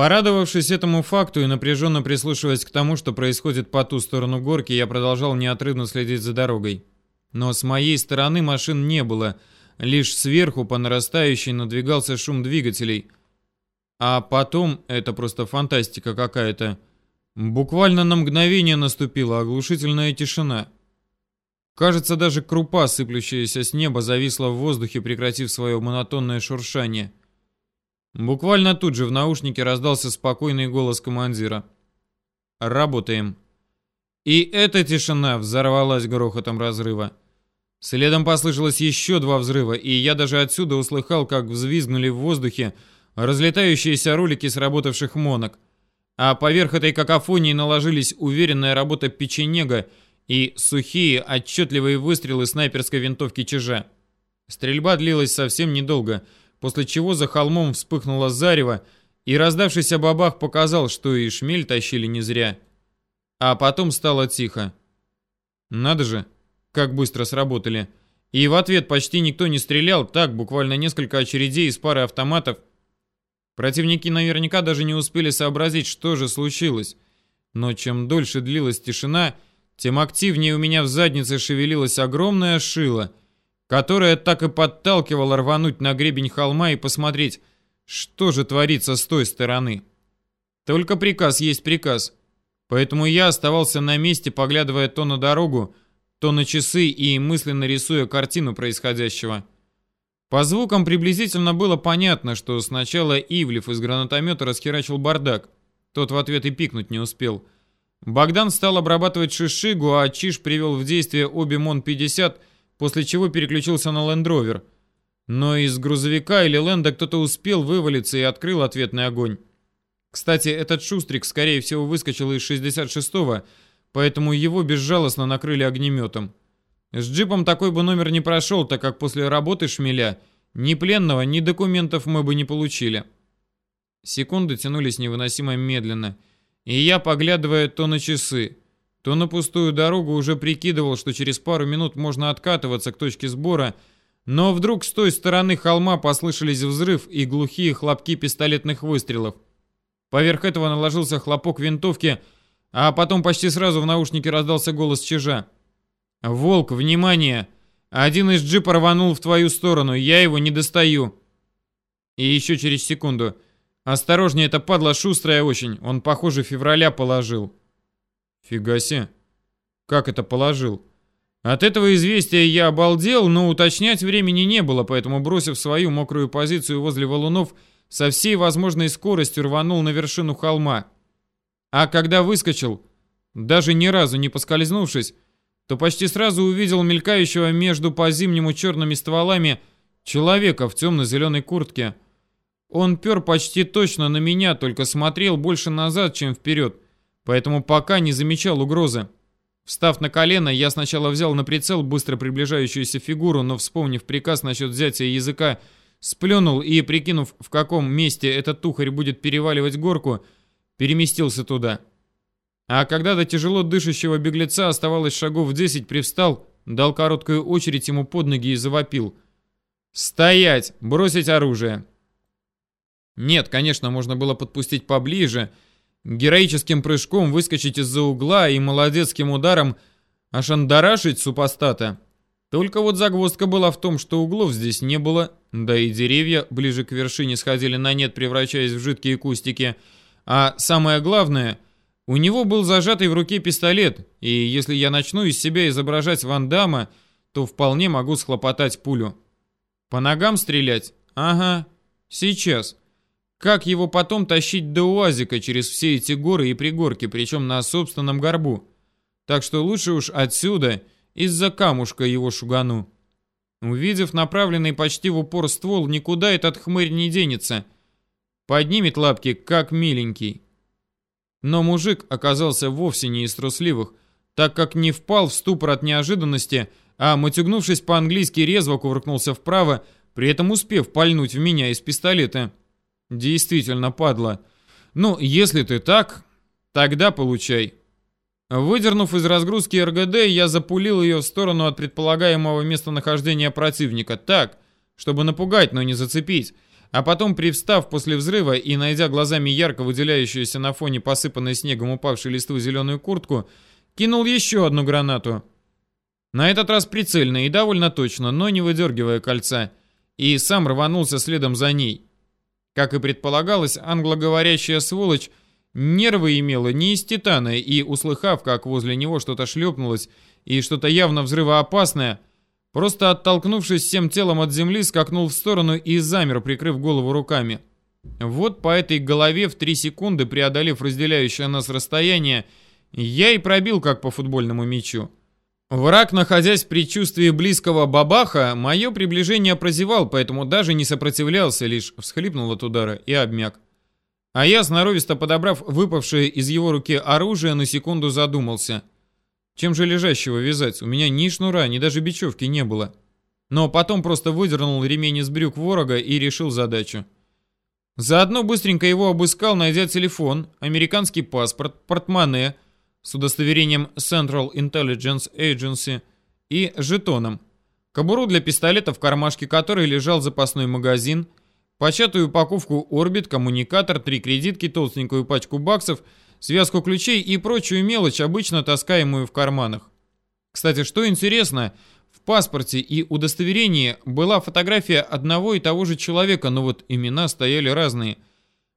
Порадовавшись этому факту и напряженно прислушиваясь к тому, что происходит по ту сторону горки, я продолжал неотрывно следить за дорогой. Но с моей стороны машин не было, лишь сверху по нарастающей надвигался шум двигателей. А потом, это просто фантастика какая-то, буквально на мгновение наступила оглушительная тишина. Кажется, даже крупа, сыплющаяся с неба, зависла в воздухе, прекратив свое монотонное шуршание. Буквально тут же в наушнике раздался спокойный голос командира. «Работаем». И эта тишина взорвалась грохотом разрыва. Следом послышалось еще два взрыва, и я даже отсюда услыхал, как взвизгнули в воздухе разлетающиеся ролики сработавших монок. А поверх этой какофонии наложились уверенная работа печенега и сухие, отчетливые выстрелы снайперской винтовки чижа. Стрельба длилась совсем недолго — после чего за холмом вспыхнуло зарево, и раздавшийся бабах показал, что и шмель тащили не зря. А потом стало тихо. Надо же, как быстро сработали. И в ответ почти никто не стрелял, так, буквально несколько очередей из пары автоматов. Противники наверняка даже не успели сообразить, что же случилось. Но чем дольше длилась тишина, тем активнее у меня в заднице шевелилась огромная шила, которая так и подталкивала рвануть на гребень холма и посмотреть, что же творится с той стороны. Только приказ есть приказ. Поэтому я оставался на месте, поглядывая то на дорогу, то на часы и мысленно рисуя картину происходящего. По звукам приблизительно было понятно, что сначала Ивлев из гранатомета расхерачил бардак. Тот в ответ и пикнуть не успел. Богдан стал обрабатывать шишигу, а Чиш привел в действие обе МОН-50 после чего переключился на лендровер. Но из грузовика или ленда кто-то успел вывалиться и открыл ответный огонь. Кстати, этот шустрик, скорее всего, выскочил из 66-го, поэтому его безжалостно накрыли огнеметом. С джипом такой бы номер не прошел, так как после работы шмеля ни пленного, ни документов мы бы не получили. Секунды тянулись невыносимо медленно, и я, поглядывая то на часы, то на пустую дорогу уже прикидывал, что через пару минут можно откатываться к точке сбора, но вдруг с той стороны холма послышались взрыв и глухие хлопки пистолетных выстрелов. Поверх этого наложился хлопок винтовки, а потом почти сразу в наушнике раздался голос чижа. «Волк, внимание! Один из джипа рванул в твою сторону, я его не достаю!» И еще через секунду. «Осторожнее, это падла шустрая очень, он, похоже, февраля положил». Фига себе. Как это положил? От этого известия я обалдел, но уточнять времени не было, поэтому, бросив свою мокрую позицию возле валунов, со всей возможной скоростью рванул на вершину холма. А когда выскочил, даже ни разу не поскользнувшись, то почти сразу увидел мелькающего между по-зимнему черными стволами человека в темно-зеленой куртке. Он пер почти точно на меня, только смотрел больше назад, чем вперед поэтому пока не замечал угрозы. Встав на колено, я сначала взял на прицел быстро приближающуюся фигуру, но вспомнив приказ насчет взятия языка, сплюнул и, прикинув, в каком месте этот тухарь будет переваливать горку, переместился туда. А когда до тяжело дышащего беглеца оставалось шагов 10, привстал, дал короткую очередь ему под ноги и завопил. «Стоять! Бросить оружие!» Нет, конечно, можно было подпустить поближе, героическим прыжком выскочить из-за угла и молодецким ударом ошандарашить супостата. Только вот загвоздка была в том, что углов здесь не было, да и деревья ближе к вершине сходили на нет, превращаясь в жидкие кустики. А самое главное, у него был зажатый в руке пистолет, и если я начну из себя изображать Ван Дамма, то вполне могу схлопотать пулю. По ногам стрелять? Ага, сейчас. Как его потом тащить до УАЗика через все эти горы и пригорки, причем на собственном горбу? Так что лучше уж отсюда, из-за камушка его шугану. Увидев направленный почти в упор ствол, никуда этот хмырь не денется. Поднимет лапки, как миленький. Но мужик оказался вовсе не из трусливых, так как не впал в ступор от неожиданности, а, матюгнувшись по-английски, резво кувыркнулся вправо, при этом успев пальнуть в меня из пистолета. Действительно, падла. Ну, если ты так, тогда получай. Выдернув из разгрузки РГД, я запулил ее в сторону от предполагаемого местонахождения противника. Так, чтобы напугать, но не зацепить. а потом, привстав после взрыва и найдя глазами ярко выделяющуюся на фоне посыпанной снегом упавшей листвы зеленую куртку, кинул еще одну гранату. На этот раз прицельно и довольно точно, но не выдергивая кольца, и сам рванулся следом за ней. Как и предполагалось, англоговорящая сволочь нервы имела не из титана, и, услыхав, как возле него что-то шлепнулось и что-то явно взрывоопасное, просто оттолкнувшись всем телом от земли, скакнул в сторону и замер, прикрыв голову руками. Вот по этой голове в три секунды, преодолев разделяющее нас расстояние, я и пробил как по футбольному мячу. Враг, находясь в предчувствии близкого бабаха, мое приближение прозевал, поэтому даже не сопротивлялся, лишь всхлипнул от удара и обмяк. А я, сноровисто подобрав выпавшее из его руки оружие, на секунду задумался. Чем же лежащего вязать? У меня ни шнура, ни даже бечевки не было. Но потом просто выдернул ремень из брюк ворога и решил задачу. Заодно быстренько его обыскал, найдя телефон, американский паспорт, портмоне — с удостоверением Central Intelligence Agency и жетоном, кобуру для пистолета, в кармашке которой лежал запасной магазин, початую упаковку Orbit, коммуникатор, три кредитки, толстенькую пачку баксов, связку ключей и прочую мелочь, обычно таскаемую в карманах. Кстати, что интересно, в паспорте и удостоверении была фотография одного и того же человека, но вот имена стояли разные.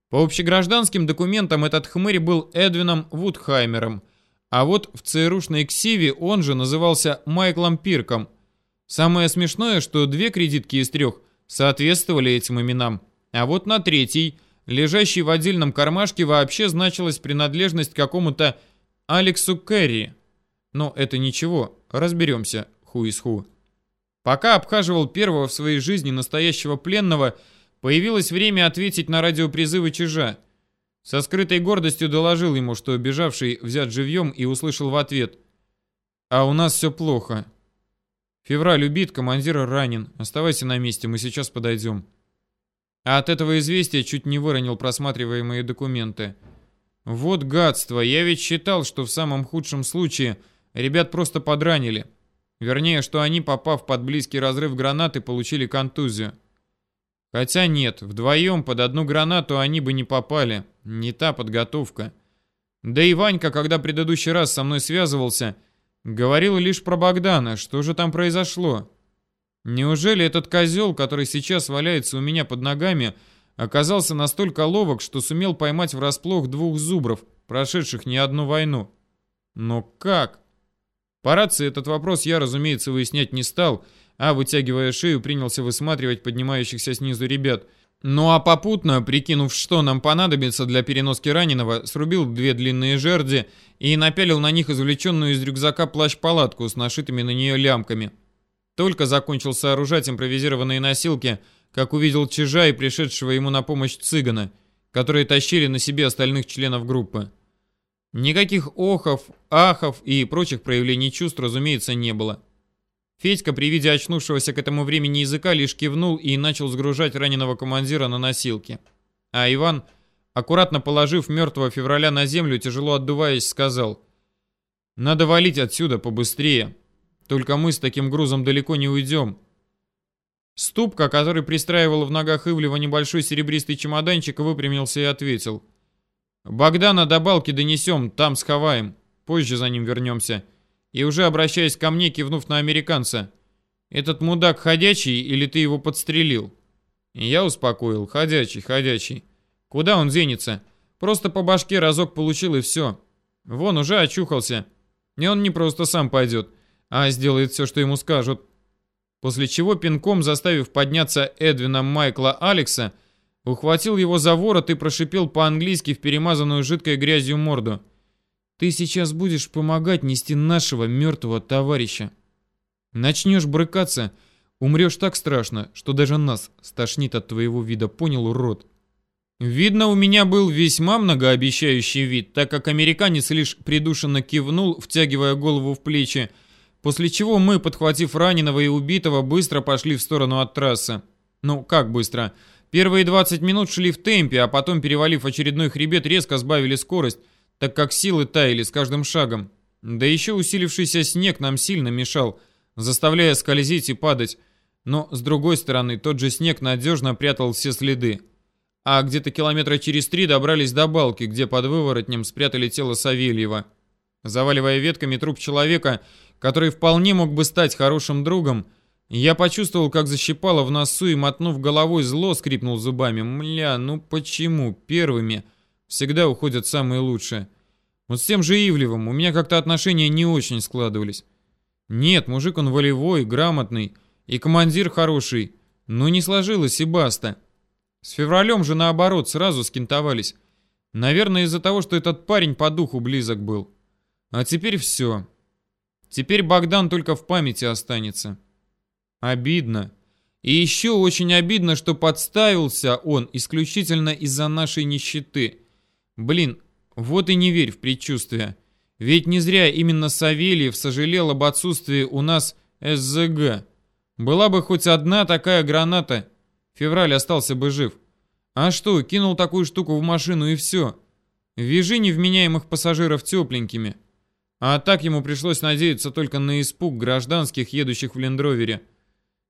По общегражданским документам этот хмырь был Эдвином Вудхаймером – а вот в ЦРУшной ксиве он же назывался Майклом Пирком. Самое смешное, что две кредитки из трех соответствовали этим именам, а вот на третьей, лежащей в отдельном кармашке, вообще значилась принадлежность какому-то Алексу Керри. Но это ничего, разберемся, ху из ху. Пока обхаживал первого в своей жизни настоящего пленного, появилось время ответить на радиопризывы чижа – со скрытой гордостью доложил ему, что бежавший взят живьем и услышал в ответ. «А у нас все плохо. Февраль убит, командир ранен. Оставайся на месте, мы сейчас подойдем». А от этого известия чуть не выронил просматриваемые документы. Вот гадство, я ведь считал, что в самом худшем случае ребят просто подранили. Вернее, что они, попав под близкий разрыв гранаты, получили контузию. Хотя нет, вдвоем под одну гранату они бы не попали. Не та подготовка. Да и Ванька, когда предыдущий раз со мной связывался, говорил лишь про Богдана. Что же там произошло? Неужели этот козел, который сейчас валяется у меня под ногами, оказался настолько ловок, что сумел поймать врасплох двух зубров, прошедших не одну войну? Но как? По рации этот вопрос я, разумеется, выяснять не стал, а, вытягивая шею, принялся высматривать поднимающихся снизу ребят. Ну а попутно, прикинув, что нам понадобится для переноски раненого, срубил две длинные жерди и напялил на них извлеченную из рюкзака плащ-палатку с нашитыми на нее лямками. Только закончил сооружать импровизированные носилки, как увидел чижа и пришедшего ему на помощь цыгана, которые тащили на себе остальных членов группы. Никаких охов, ахов и прочих проявлений чувств, разумеется, не было. Федька при виде очнувшегося к этому времени языка лишь кивнул и начал сгружать раненого командира на носилки. А Иван, аккуратно положив мертвого февраля на землю, тяжело отдуваясь, сказал «Надо валить отсюда побыстрее. Только мы с таким грузом далеко не уйдем». Ступка, который пристраивал в ногах Ивлева небольшой серебристый чемоданчик, выпрямился и ответил «Богдана до балки донесем, там сховаем. Позже за ним вернемся» и уже обращаясь ко мне, кивнув на американца. «Этот мудак ходячий или ты его подстрелил?» я успокоил. «Ходячий, ходячий. Куда он денется? Просто по башке разок получил и все. Вон уже очухался. И он не просто сам пойдет, а сделает все, что ему скажут». После чего пинком, заставив подняться Эдвина Майкла Алекса, ухватил его за ворот и прошипел по-английски в перемазанную жидкой грязью морду – ты сейчас будешь помогать нести нашего мертвого товарища. Начнешь брыкаться, умрешь так страшно, что даже нас стошнит от твоего вида, понял, урод? Видно, у меня был весьма многообещающий вид, так как американец лишь придушенно кивнул, втягивая голову в плечи, после чего мы, подхватив раненого и убитого, быстро пошли в сторону от трассы. Ну, как быстро? Первые 20 минут шли в темпе, а потом, перевалив очередной хребет, резко сбавили скорость, так как силы таяли с каждым шагом. Да еще усилившийся снег нам сильно мешал, заставляя скользить и падать. Но, с другой стороны, тот же снег надежно прятал все следы. А где-то километра через три добрались до балки, где под выворотнем спрятали тело Савельева. Заваливая ветками труп человека, который вполне мог бы стать хорошим другом, я почувствовал, как защипало в носу и, мотнув головой, зло скрипнул зубами. Мля, ну почему первыми всегда уходят самые лучшие? Вот с тем же Ивлевым у меня как-то отношения не очень складывались. Нет, мужик он волевой, грамотный, и командир хороший, но не сложилось и баста. С февралем же наоборот сразу скинтовались. Наверное, из-за того, что этот парень по духу близок был. А теперь все. Теперь Богдан только в памяти останется. Обидно. И еще очень обидно, что подставился он исключительно из-за нашей нищеты. Блин, вот и не верь в предчувствие. Ведь не зря именно Савельев сожалел об отсутствии у нас СЗГ. Была бы хоть одна такая граната, Февраль остался бы жив. А что, кинул такую штуку в машину и все. Вяжи невменяемых пассажиров тепленькими. А так ему пришлось надеяться только на испуг гражданских, едущих в лендровере.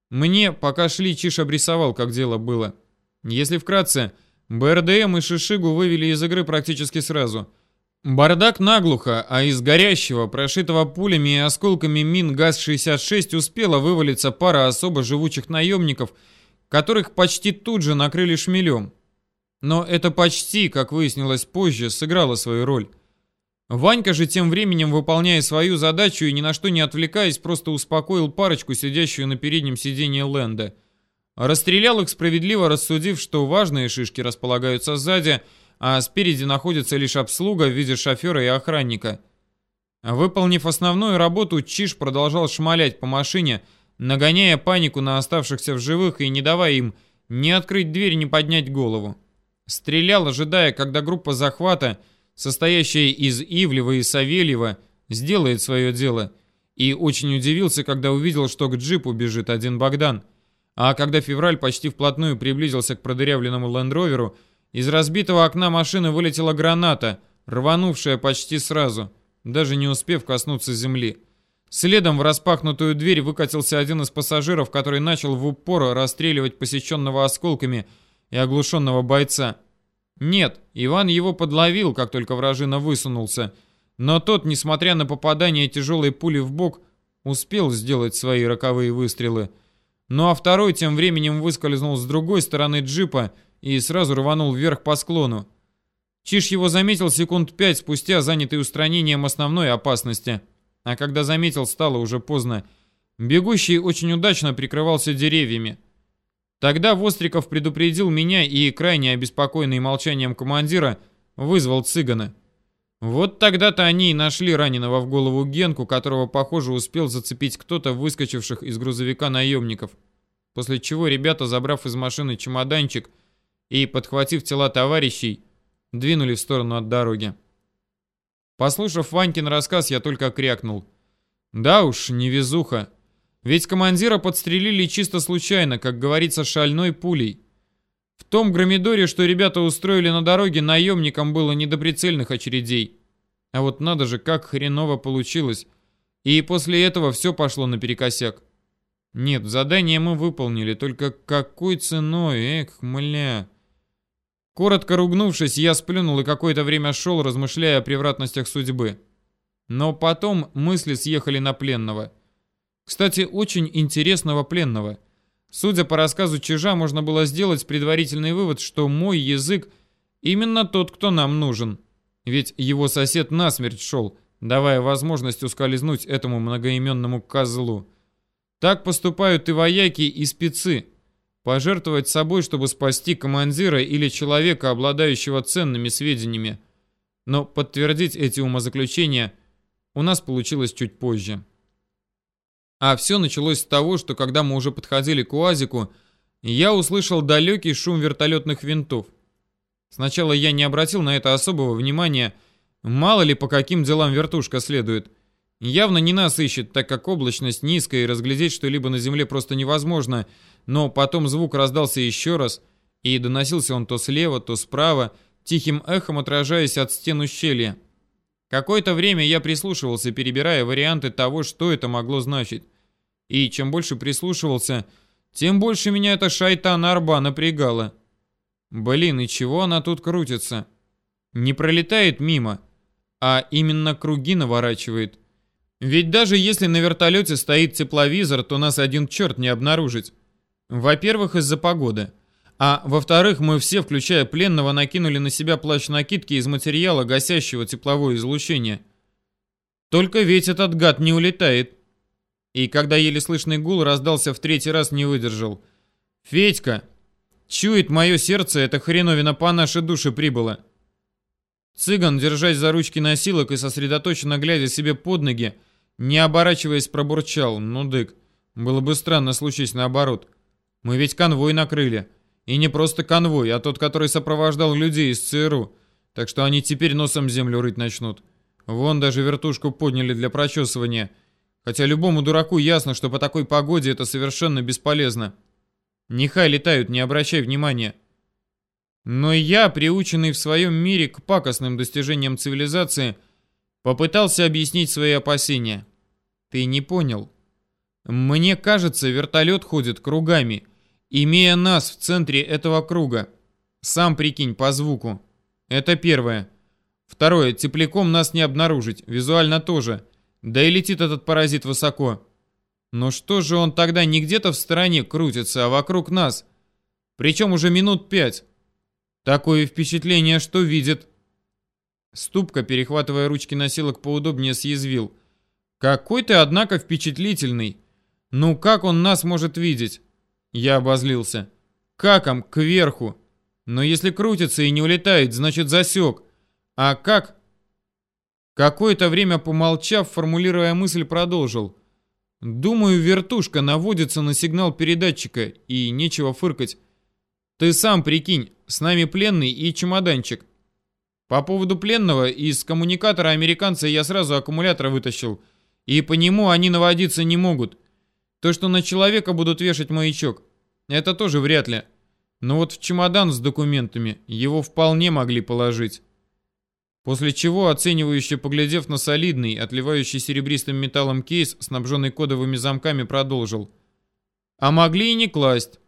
Мне, пока шли, Чиш обрисовал, как дело было. Если вкратце, БРДМ и Шишигу вывели из игры практически сразу. Бардак наглухо, а из горящего, прошитого пулями и осколками мин ГАЗ-66 успела вывалиться пара особо живучих наемников – которых почти тут же накрыли шмелем. Но это почти, как выяснилось позже, сыграло свою роль. Ванька же тем временем, выполняя свою задачу и ни на что не отвлекаясь, просто успокоил парочку, сидящую на переднем сиденье Лэнда. Расстрелял их, справедливо рассудив, что важные шишки располагаются сзади, а спереди находится лишь обслуга в виде шофера и охранника. Выполнив основную работу, Чиш продолжал шмалять по машине, нагоняя панику на оставшихся в живых и не давая им ни открыть дверь, ни поднять голову. Стрелял, ожидая, когда группа захвата, состоящая из Ивлева и Савельева, сделает свое дело, и очень удивился, когда увидел, что к джипу бежит один Богдан. А когда Февраль почти вплотную приблизился к продырявленному лендроверу, из разбитого окна машины вылетела граната, рванувшая почти сразу, даже не успев коснуться земли. Следом в распахнутую дверь выкатился один из пассажиров, который начал в упор расстреливать посеченного осколками и оглушенного бойца. Нет, Иван его подловил, как только вражина высунулся, но тот, несмотря на попадание тяжелой пули в бок, успел сделать свои роковые выстрелы. Ну а второй тем временем выскользнул с другой стороны джипа и сразу рванул вверх по склону. Чиш его заметил секунд пять спустя, занятый устранением основной опасности – а когда заметил, стало уже поздно. Бегущий очень удачно прикрывался деревьями. Тогда Востриков предупредил меня и, крайне обеспокоенный молчанием командира, вызвал цыгана. Вот тогда-то они и нашли раненого в голову Генку, которого, похоже, успел зацепить кто-то, выскочивших из грузовика наемников. После чего ребята, забрав из машины чемоданчик и, подхватив тела товарищей, двинули в сторону от дороги. Послушав Ванькин рассказ, я только крякнул. Да уж, невезуха. Ведь командира подстрелили чисто случайно, как говорится, шальной пулей. В том громидоре, что ребята устроили на дороге, наемникам было не до прицельных очередей. А вот надо же, как хреново получилось. И после этого все пошло наперекосяк. Нет, задание мы выполнили, только какой ценой, эх, мля. Коротко ругнувшись, я сплюнул и какое-то время шел, размышляя о превратностях судьбы. Но потом мысли съехали на пленного. Кстати, очень интересного пленного. Судя по рассказу Чижа, можно было сделать предварительный вывод, что мой язык именно тот, кто нам нужен. Ведь его сосед насмерть шел, давая возможность ускользнуть этому многоименному козлу. Так поступают и вояки, и спецы. Пожертвовать собой, чтобы спасти командира или человека, обладающего ценными сведениями. Но подтвердить эти умозаключения у нас получилось чуть позже. А все началось с того, что когда мы уже подходили к УАЗику, я услышал далекий шум вертолетных винтов. Сначала я не обратил на это особого внимания, мало ли по каким делам вертушка следует. Явно не нас ищет, так как облачность низкая и разглядеть что-либо на земле просто невозможно – но потом звук раздался еще раз, и доносился он то слева, то справа, тихим эхом отражаясь от стен ущелья. Какое-то время я прислушивался, перебирая варианты того, что это могло значить. И чем больше прислушивался, тем больше меня эта шайтана арба напрягала. Блин, и чего она тут крутится? Не пролетает мимо, а именно круги наворачивает. Ведь даже если на вертолете стоит тепловизор, то нас один черт не обнаружить. Во-первых, из-за погоды. А во-вторых, мы все, включая пленного, накинули на себя плащ-накидки из материала, гасящего тепловое излучение. Только ведь этот гад не улетает. И когда еле слышный гул раздался в третий раз, не выдержал. «Федька! Чует мое сердце, эта хреновина по нашей душе прибыла!» Цыган, держась за ручки носилок и сосредоточенно глядя себе под ноги, не оборачиваясь, пробурчал. «Ну, дык, было бы странно, случись наоборот. Мы ведь конвой накрыли. И не просто конвой, а тот, который сопровождал людей из ЦРУ. Так что они теперь носом землю рыть начнут. Вон даже вертушку подняли для прочесывания. Хотя любому дураку ясно, что по такой погоде это совершенно бесполезно. Нехай летают, не обращай внимания. Но я, приученный в своем мире к пакостным достижениям цивилизации, попытался объяснить свои опасения. Ты не понял. Мне кажется, вертолет ходит кругами, имея нас в центре этого круга. Сам прикинь по звуку. Это первое. Второе, тепляком нас не обнаружить, визуально тоже. Да и летит этот паразит высоко. Но что же он тогда не где-то в стороне крутится, а вокруг нас? Причем уже минут пять. Такое впечатление, что видит. Ступка, перехватывая ручки носилок поудобнее, съязвил. Какой ты, однако, впечатлительный. Ну как он нас может видеть? Я обозлился. Каком? Кверху. Но если крутится и не улетает, значит засек. А как? Какое-то время помолчав, формулируя мысль, продолжил. Думаю, вертушка наводится на сигнал передатчика, и нечего фыркать. Ты сам прикинь, с нами пленный и чемоданчик. По поводу пленного, из коммуникатора американца я сразу аккумулятор вытащил, и по нему они наводиться не могут. То, что на человека будут вешать маячок, это тоже вряд ли. Но вот в чемодан с документами его вполне могли положить. После чего, оценивающе поглядев на солидный, отливающий серебристым металлом кейс, снабженный кодовыми замками, продолжил. А могли и не класть.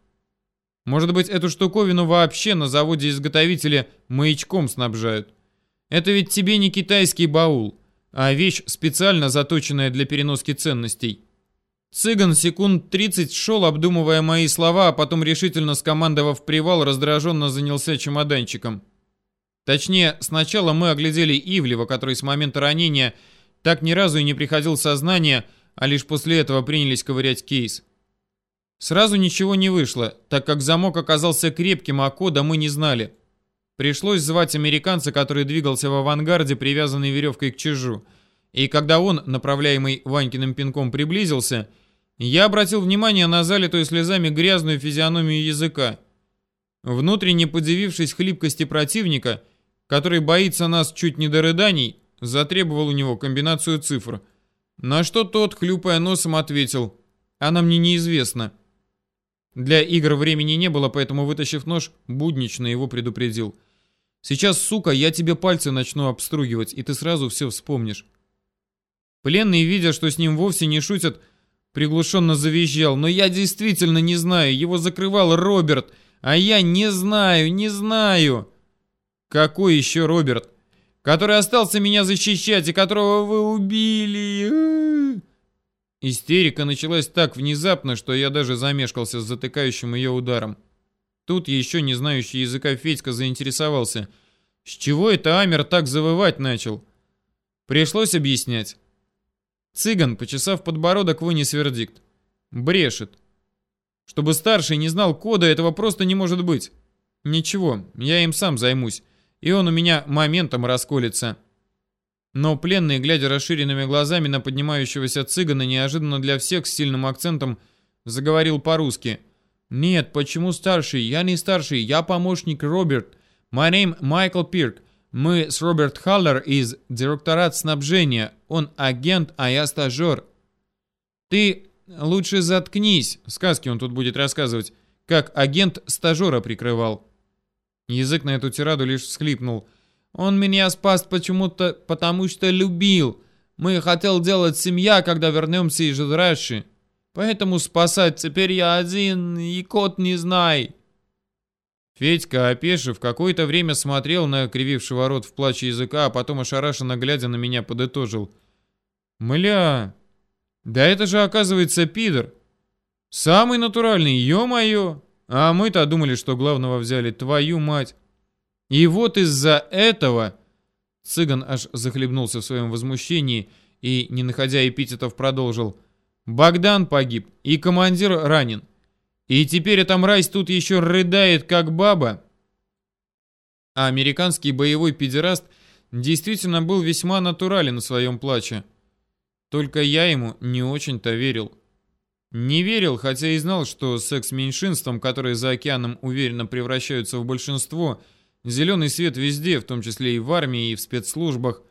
Может быть, эту штуковину вообще на заводе-изготовителя маячком снабжают. Это ведь тебе не китайский баул, а вещь, специально заточенная для переноски ценностей. Цыган секунд 30 шел, обдумывая мои слова, а потом решительно скомандовав привал, раздраженно занялся чемоданчиком. Точнее, сначала мы оглядели Ивлева, который с момента ранения так ни разу и не приходил в сознание, а лишь после этого принялись ковырять кейс. Сразу ничего не вышло, так как замок оказался крепким, а кода мы не знали. Пришлось звать американца, который двигался в авангарде, привязанный веревкой к чижу. И когда он, направляемый Ванькиным пинком, приблизился, я обратил внимание на залитую слезами грязную физиономию языка. Внутренне подивившись хлипкости противника, который боится нас чуть не до рыданий, затребовал у него комбинацию цифр. На что тот, хлюпая носом, ответил «Она мне неизвестна». Для игр времени не было, поэтому, вытащив нож, буднично его предупредил. «Сейчас, сука, я тебе пальцы начну обстругивать, и ты сразу все вспомнишь». Пленный, видя, что с ним вовсе не шутят, приглушенно завизжал. «Но я действительно не знаю, его закрывал Роберт, а я не знаю, не знаю!» Какой еще Роберт? Который остался меня защищать и которого вы убили. Истерика началась так внезапно, что я даже замешкался с затыкающим ее ударом. Тут еще не знающий языка Федька заинтересовался. С чего это Амер так завывать начал? Пришлось объяснять. Цыган, почесав подбородок, вынес вердикт. Брешет. Чтобы старший не знал кода, этого просто не может быть. Ничего, я им сам займусь и он у меня моментом расколется. Но пленный, глядя расширенными глазами на поднимающегося цыгана, неожиданно для всех с сильным акцентом заговорил по-русски. «Нет, почему старший? Я не старший, я помощник Роберт. My name Майкл Пирк. Мы с Роберт Халлер из директорат снабжения. Он агент, а я стажер». «Ты лучше заткнись», сказки он тут будет рассказывать, как агент стажера прикрывал. Язык на эту тираду лишь всхлипнул. «Он меня спас почему-то, потому что любил. Мы хотел делать семья, когда вернемся из Жидраши. Поэтому спасать теперь я один, и кот не знай. Федька, опешив, какое-то время смотрел на кривившего рот в плаче языка, а потом ошарашенно глядя на меня подытожил. «Мля, да это же, оказывается, пидор. Самый натуральный, ё-моё. А мы-то думали, что главного взяли, твою мать. И вот из-за этого...» Цыган аж захлебнулся в своем возмущении и, не находя эпитетов, продолжил. «Богдан погиб, и командир ранен. И теперь эта мразь тут еще рыдает, как баба. А американский боевой педераст действительно был весьма натурален в своем плаче. Только я ему не очень-то верил. Не верил, хотя и знал, что секс-меньшинством, которые за океаном уверенно превращаются в большинство, зеленый свет везде, в том числе и в армии, и в спецслужбах.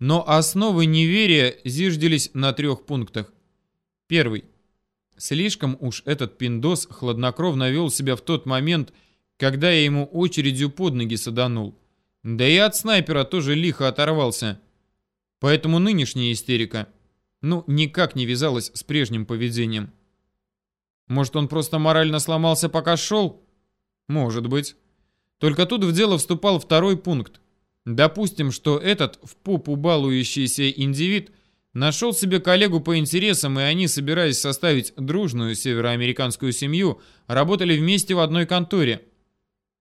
Но основы неверия зиждились на трех пунктах. Первый. Слишком уж этот пиндос хладнокровно вел себя в тот момент, когда я ему очередью под ноги саданул. Да и от снайпера тоже лихо оторвался. Поэтому нынешняя истерика, ну, никак не вязалась с прежним поведением. Может, он просто морально сломался, пока шел? Может быть. Только тут в дело вступал второй пункт. Допустим, что этот в попу балующийся индивид – Нашел себе коллегу по интересам, и они, собираясь составить дружную североамериканскую семью, работали вместе в одной конторе.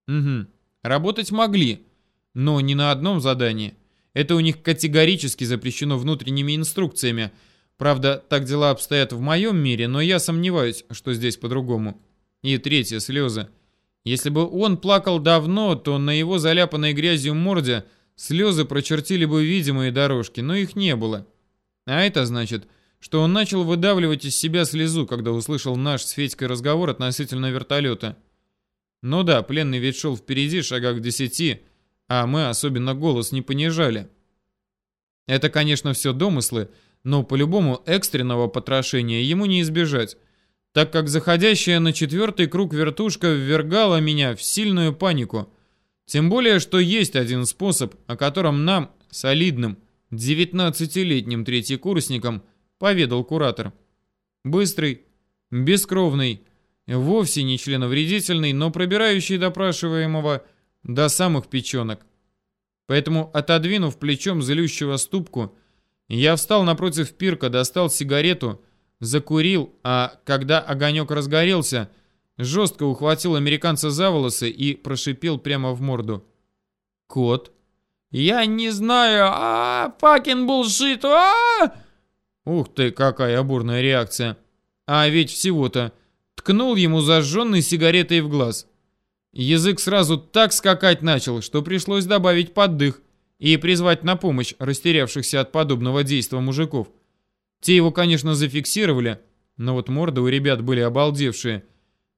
Угу. Работать могли, но не на одном задании. Это у них категорически запрещено внутренними инструкциями. Правда, так дела обстоят в моем мире, но я сомневаюсь, что здесь по-другому. И третье, слезы. Если бы он плакал давно, то на его заляпанной грязью морде слезы прочертили бы видимые дорожки, но их не было. А это значит, что он начал выдавливать из себя слезу, когда услышал наш с Федькой разговор относительно вертолета. Ну да, пленный ведь шел впереди, шагах в десяти, а мы особенно голос не понижали. Это, конечно, все домыслы, но по-любому экстренного потрошения ему не избежать, так как заходящая на четвертый круг вертушка ввергала меня в сильную панику. Тем более, что есть один способ, о котором нам, солидным, Девятнадцатилетним третьекурсником, поведал куратор. Быстрый, бескровный, вовсе не членовредительный, но пробирающий допрашиваемого до самых печенок. Поэтому, отодвинув плечом злющего ступку, я встал напротив пирка, достал сигарету, закурил, а когда огонек разгорелся, жестко ухватил американца за волосы и прошипел прямо в морду. «Кот, «Я не знаю, а факин булшит, а Ух ты, какая бурная реакция. А ведь всего-то ткнул ему зажженной сигаретой в глаз. Язык сразу так скакать начал, что пришлось добавить поддых и призвать на помощь растерявшихся от подобного действа мужиков. Те его, конечно, зафиксировали, но вот морды у ребят были обалдевшие.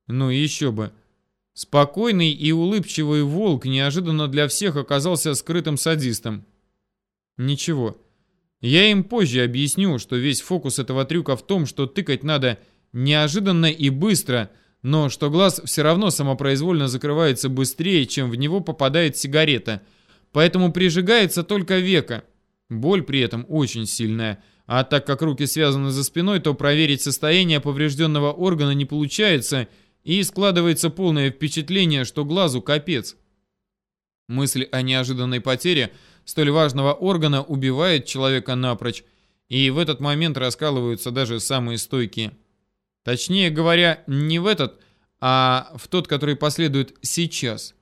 Ну еще бы. Спокойный и улыбчивый волк неожиданно для всех оказался скрытым садистом. Ничего. Я им позже объясню, что весь фокус этого трюка в том, что тыкать надо неожиданно и быстро, но что глаз все равно самопроизвольно закрывается быстрее, чем в него попадает сигарета. Поэтому прижигается только века. Боль при этом очень сильная. А так как руки связаны за спиной, то проверить состояние поврежденного органа не получается – и складывается полное впечатление, что глазу капец. Мысль о неожиданной потере столь важного органа убивает человека напрочь, и в этот момент раскалываются даже самые стойкие. Точнее говоря, не в этот, а в тот, который последует сейчас.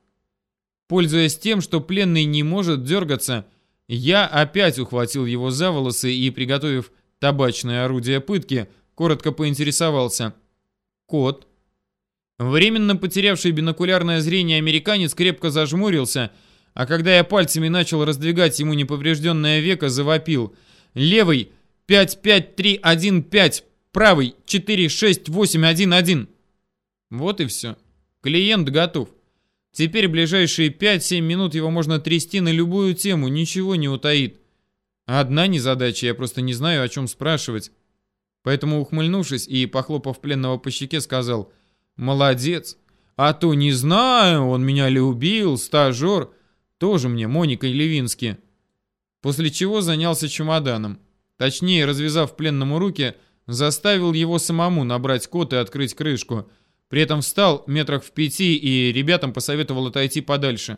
Пользуясь тем, что пленный не может дергаться, я опять ухватил его за волосы и, приготовив табачное орудие пытки, коротко поинтересовался. «Кот, Временно потерявший бинокулярное зрение американец крепко зажмурился, а когда я пальцами начал раздвигать ему неповрежденное веко, завопил. Левый 55315, правый 46811. Вот и все. Клиент готов. Теперь ближайшие 5-7 минут его можно трясти на любую тему, ничего не утаит. Одна незадача, я просто не знаю, о чем спрашивать. Поэтому, ухмыльнувшись и похлопав пленного по щеке, сказал – Молодец. А то не знаю, он меня любил, стажер. Тоже мне Моника Левински. После чего занялся чемоданом. Точнее, развязав пленному руки, заставил его самому набрать код и открыть крышку. При этом встал метрах в пяти и ребятам посоветовал отойти подальше.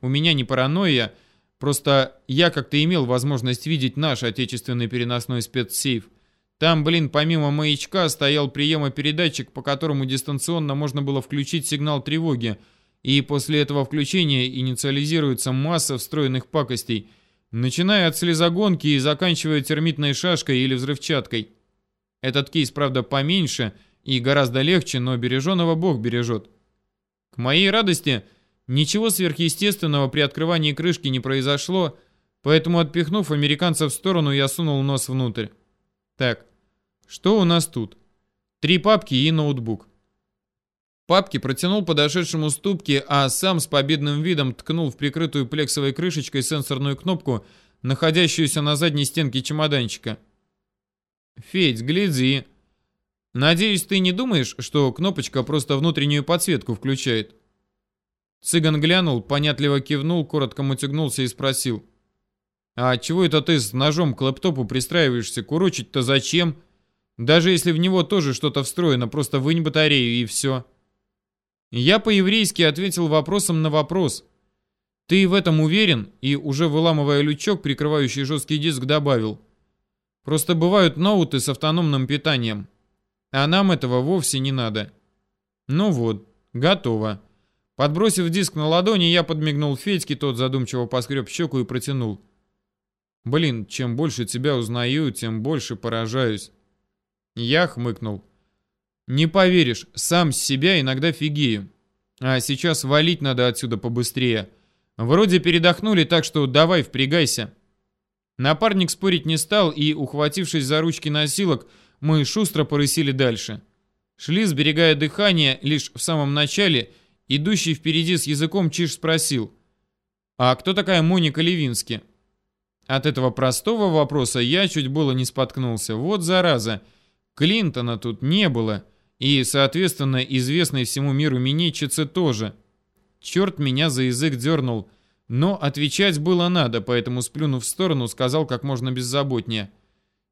У меня не паранойя, просто я как-то имел возможность видеть наш отечественный переносной спецсейф. Там, блин, помимо маячка стоял приемопередатчик, по которому дистанционно можно было включить сигнал тревоги, и после этого включения инициализируется масса встроенных пакостей, начиная от слезогонки и заканчивая термитной шашкой или взрывчаткой. Этот кейс, правда, поменьше и гораздо легче, но береженого Бог бережет. К моей радости, ничего сверхъестественного при открывании крышки не произошло, поэтому, отпихнув американца в сторону, я сунул нос внутрь. Так, что у нас тут? Три папки и ноутбук. Папки протянул подошедшему ступке, а сам с победным видом ткнул в прикрытую плексовой крышечкой сенсорную кнопку, находящуюся на задней стенке чемоданчика. «Федь, гляди. Надеюсь, ты не думаешь, что кнопочка просто внутреннюю подсветку включает?» Цыган глянул, понятливо кивнул, коротко мутюгнулся и спросил. «А чего это ты с ножом к лэптопу пристраиваешься? Курочить-то зачем? Даже если в него тоже что-то встроено, просто вынь батарею и все». Я по-еврейски ответил вопросом на вопрос. «Ты в этом уверен?» И уже выламывая лючок, прикрывающий жесткий диск, добавил. «Просто бывают ноуты с автономным питанием. А нам этого вовсе не надо». «Ну вот, готово». Подбросив диск на ладони, я подмигнул Федьке, тот задумчиво поскреб щеку и протянул. Блин, чем больше тебя узнаю, тем больше поражаюсь. Я хмыкнул. Не поверишь, сам с себя иногда фигею. А сейчас валить надо отсюда побыстрее. Вроде передохнули, так что давай впрягайся. Напарник спорить не стал, и, ухватившись за ручки носилок, мы шустро порысили дальше. Шли, сберегая дыхание, лишь в самом начале, идущий впереди с языком Чиж спросил, «А кто такая Моника Левински?» От этого простого вопроса я чуть было не споткнулся. Вот зараза. Клинтона тут не было. И, соответственно, известной всему миру минетчицы тоже. Черт меня за язык дернул. Но отвечать было надо, поэтому, сплюнув в сторону, сказал как можно беззаботнее.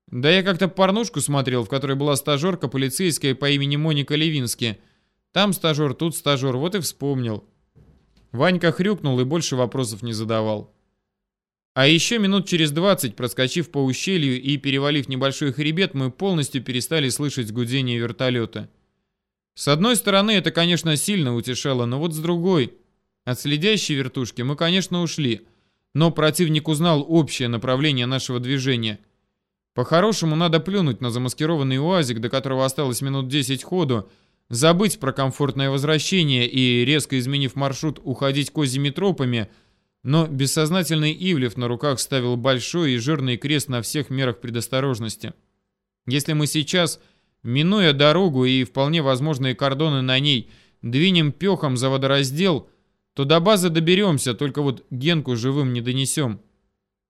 Да я как-то порнушку смотрел, в которой была стажерка полицейская по имени Моника Левински. Там стажер, тут стажер, вот и вспомнил. Ванька хрюкнул и больше вопросов не задавал. А еще минут через 20, проскочив по ущелью и перевалив небольшой хребет, мы полностью перестали слышать гудение вертолета. С одной стороны, это, конечно, сильно утешало, но вот с другой... От следящей вертушки мы, конечно, ушли, но противник узнал общее направление нашего движения. По-хорошему, надо плюнуть на замаскированный уазик, до которого осталось минут 10 ходу, забыть про комфортное возвращение и, резко изменив маршрут, уходить козьими тропами — но бессознательный Ивлев на руках ставил большой и жирный крест на всех мерах предосторожности. Если мы сейчас, минуя дорогу и вполне возможные кордоны на ней, двинем пехом за водораздел, то до базы доберемся, только вот Генку живым не донесем.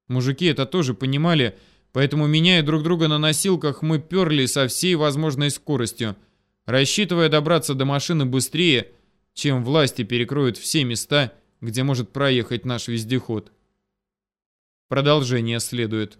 Мужики это тоже понимали, поэтому, меняя друг друга на носилках, мы перли со всей возможной скоростью, рассчитывая добраться до машины быстрее, чем власти перекроют все места, где может проехать наш вездеход. Продолжение следует.